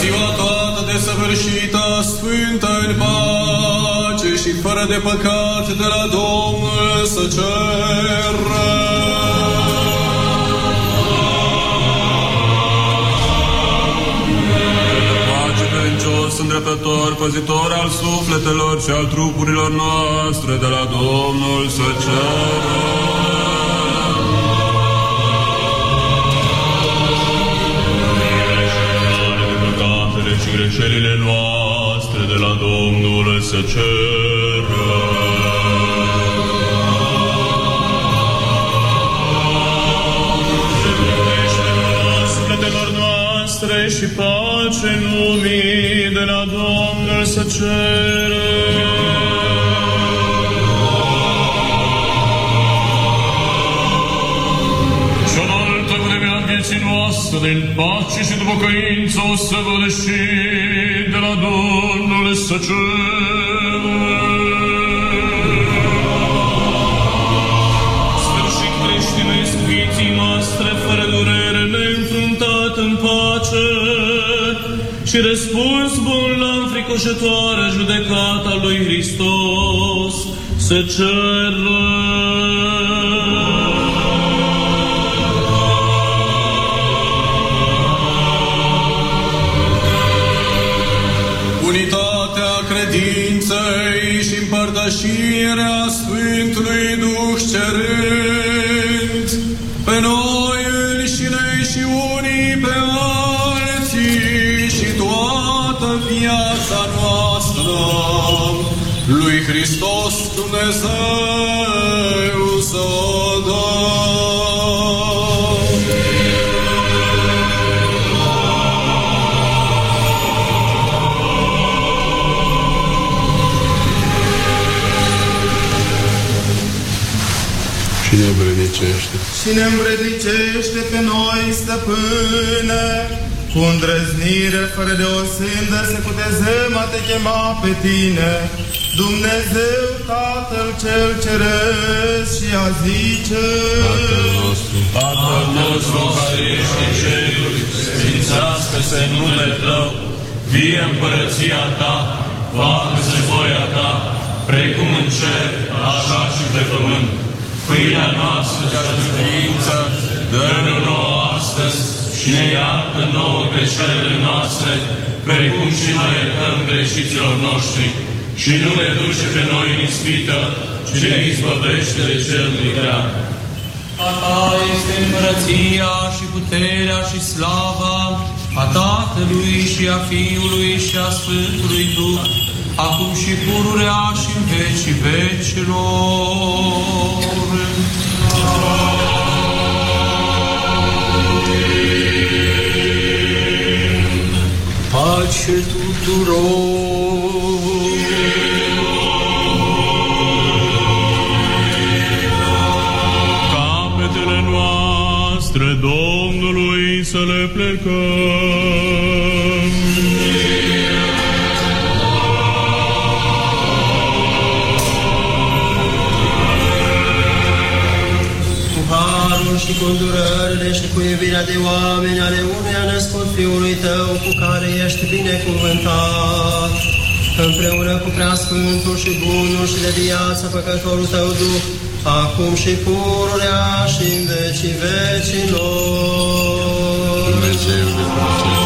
Ziua toată desăvârșită, sfântă în pace și fără de păcat de la Domnul să Pace credincios, îndreptător, păzitor al sufletelor și al trupurilor noastre de la Domnul să cerem. păcatele și greșelile noastre de la Domnul să cerem. Noastre și pace în lumii de la Domnul să cerem. Și o altă vreme a vieții noastre din pace și după căință o să vă și de la Domnul să Sfârșit pace și răspuns bun la înfricoșătoarea judecata lui Hristos să cerem. Și ne învrednicește pe noi, stăpâne, cu îndrăznire, fără de o sândă, să putezăm a te chema pe tine, Dumnezeu Tatăl cel Ceresc și a zice, Tatăl nostru, Tatăl nostru care ești în ceruri, sfințească-se numele Tău, vie împărăția Ta, facă-se voia Ta, precum în cer, așa și pe pământ. Pâinea noastră cea de ființă, dă-ne nouă astăzi și ne iartă nouă greșelile noastre, precum și noi iertăm greșiților noștri. Și nu ne duce pe noi în ispită, ci ne izbăvește de cel grea. A ta este împărăția și puterea și slava a Tatălui și a Fiului și a Sfântului Duh, acum și pururea și în vecii vecilor. Pace tuturor! Capetele noastre Domnului să le plecăm. Și cu îndurările și cu iubirea de oameni ale unuia născut Fiului Tău, cu care ești binecuvântat, împreună cu preasfântul și bunul și de viață păcătorul Tău Duh, acum și pururea și în vecii vecilor. Dumnezeu de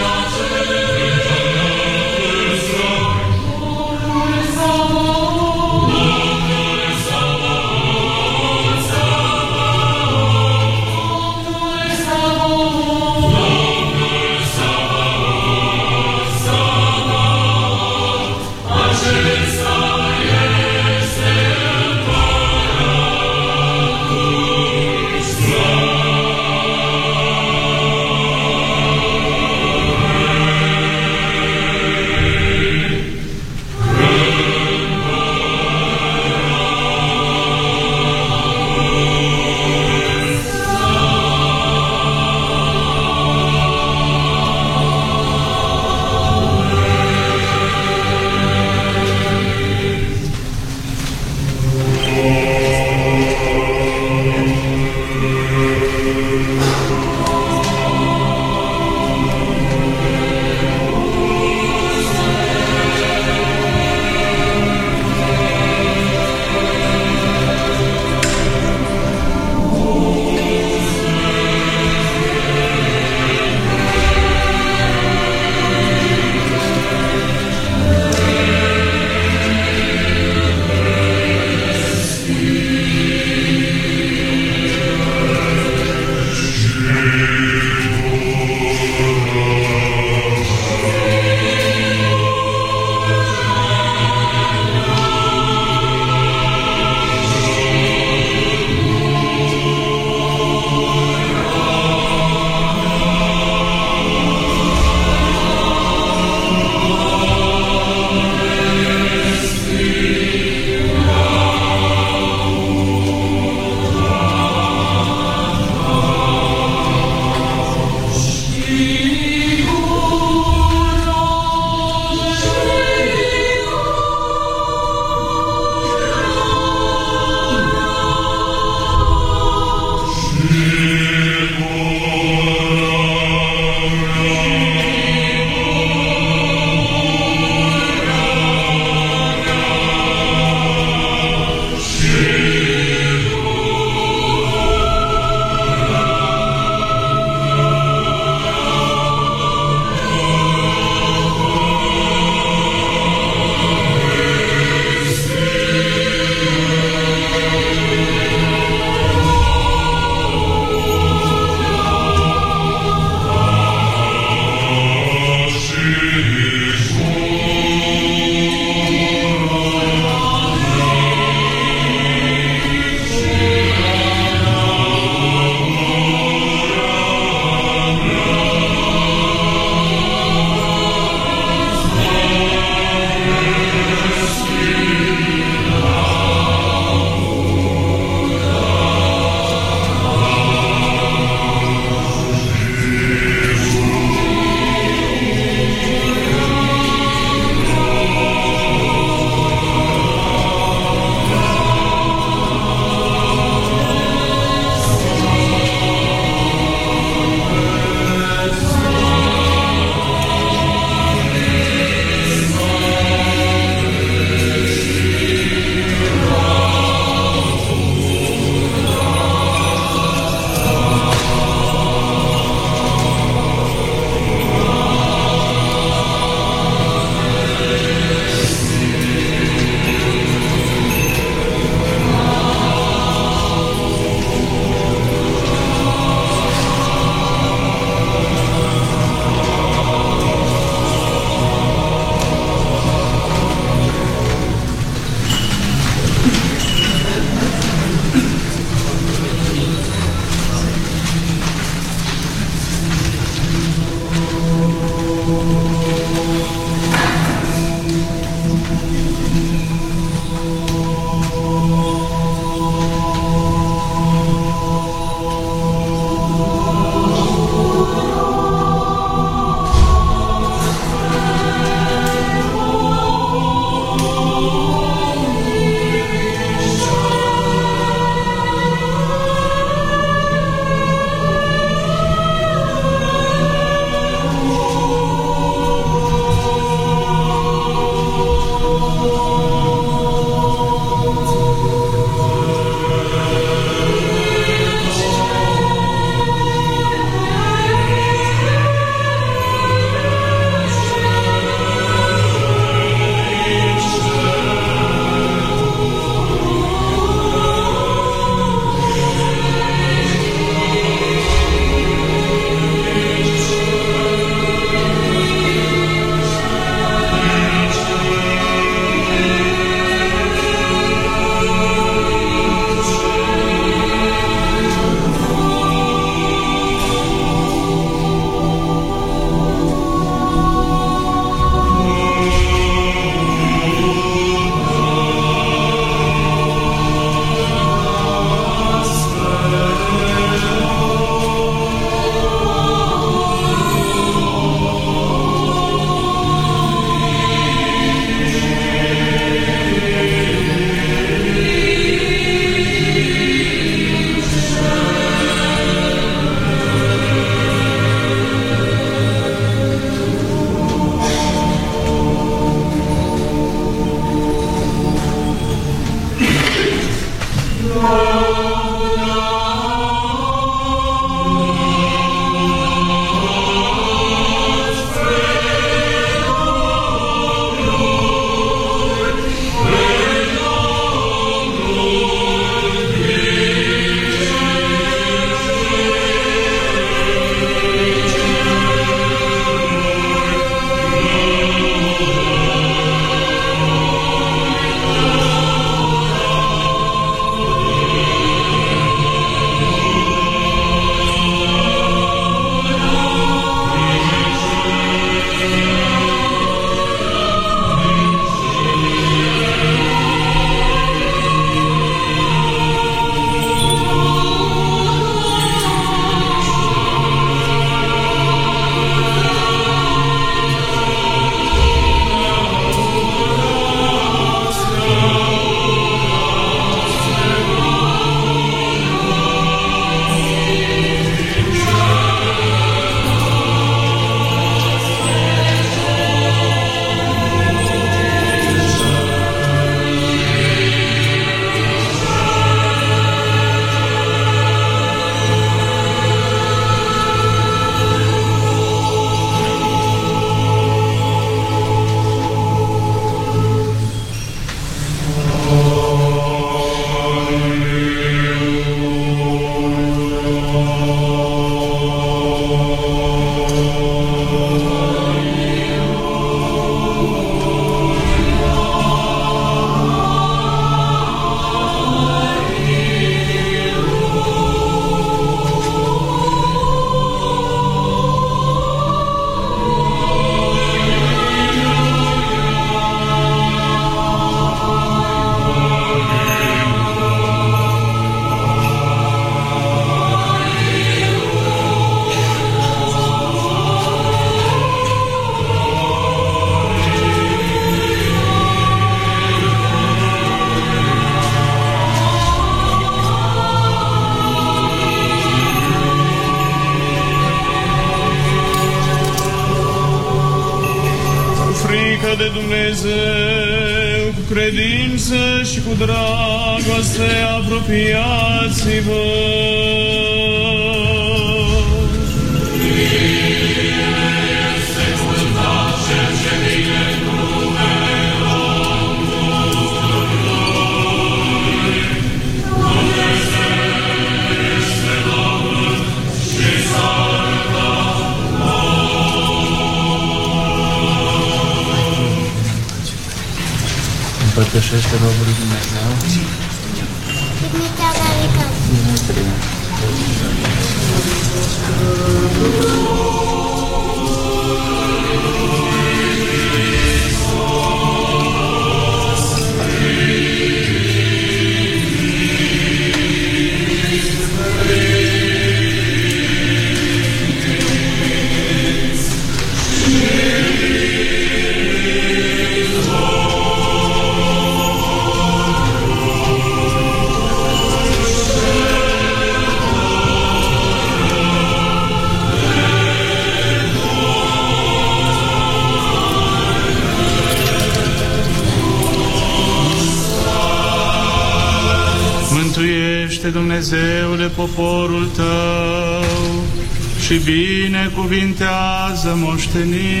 binecuvintează moștenirea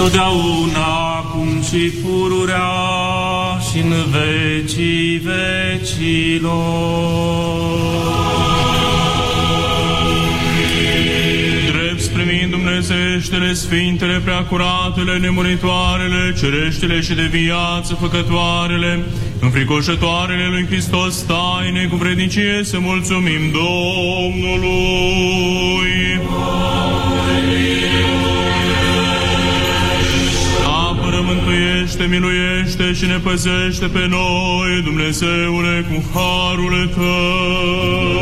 totdeauna, acum și pururea și în vecii vecilor. Primind Dumnezeștele, Sfintele, Preacuratele, Nemuritoarele, Cereștele și de viață făcătoarele, înfricoșătoarele lui Hristos, taine cu vrednicie să mulțumim Domnului. Apără, mântuiește, miluiește și ne păzește pe noi, Dumnezeule, cu harul Tău.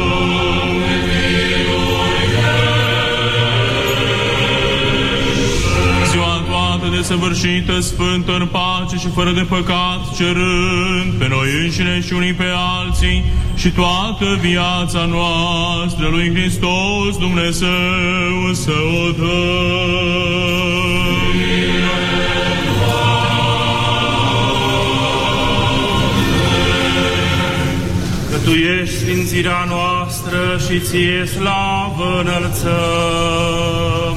Desăvârșită, sfântă în pace și fără de păcat, cerând pe noi înșine și unii pe alții și toată viața noastră lui Hristos Dumnezeu să o dăm. Că Tu ești sfințirea noastră și ție slavă înălțăm,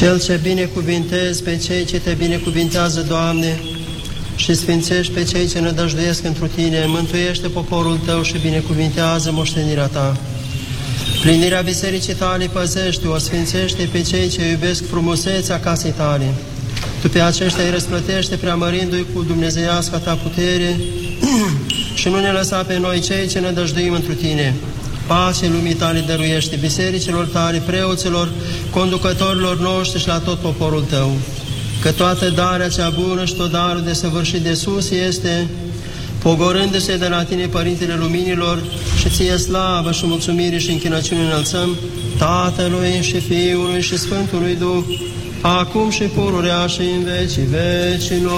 Cel ce binecuvintezi pe cei ce te binecuvintează, Doamne, și sfințești pe cei ce ne dăjduiesc întru Tine, mântuiește poporul Tău și binecuvintează moștenirea Ta. Plinirea bisericii Tale păzește, o sfințește pe cei ce iubesc frumusețea casei Tale. Tu pe aceștia îi răsplătește preamărindu-i cu dumnezeiasca Ta putere și nu ne lăsa pe noi cei ce ne dăjduim întru Tine. Pace lumii Tale dăruiește, bisericilor Tale, preoților, conducătorilor noștri și la tot poporul Tău. Că toată darea cea bună și tot darul de săvârșit de sus este, pogorându-se de la Tine, Părintele Luminilor, și Ție slavă și mulțumire și închinăciune înălțăm, Tatălui și Fiului și Sfântului Duh, acum și pururea și în vecii vecilor.